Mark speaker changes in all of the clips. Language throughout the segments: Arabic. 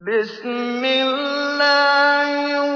Speaker 1: بِسْمِ اللَّهِ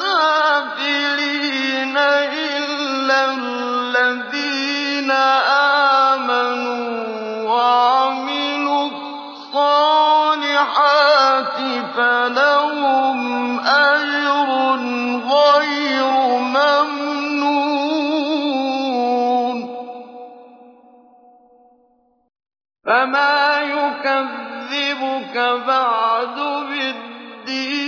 Speaker 1: سَافِلِينَ إِلَّا الَّذِينَ آمَنُوا وَعَمِلُوا الصَّالِحَاتِ فَلَهُمْ أَجْرٌ غَيْرُ مَمْنُونٍ. فَمَا يُكَذِّبُكَ بَعْدُ بِالدِّينِ ۗ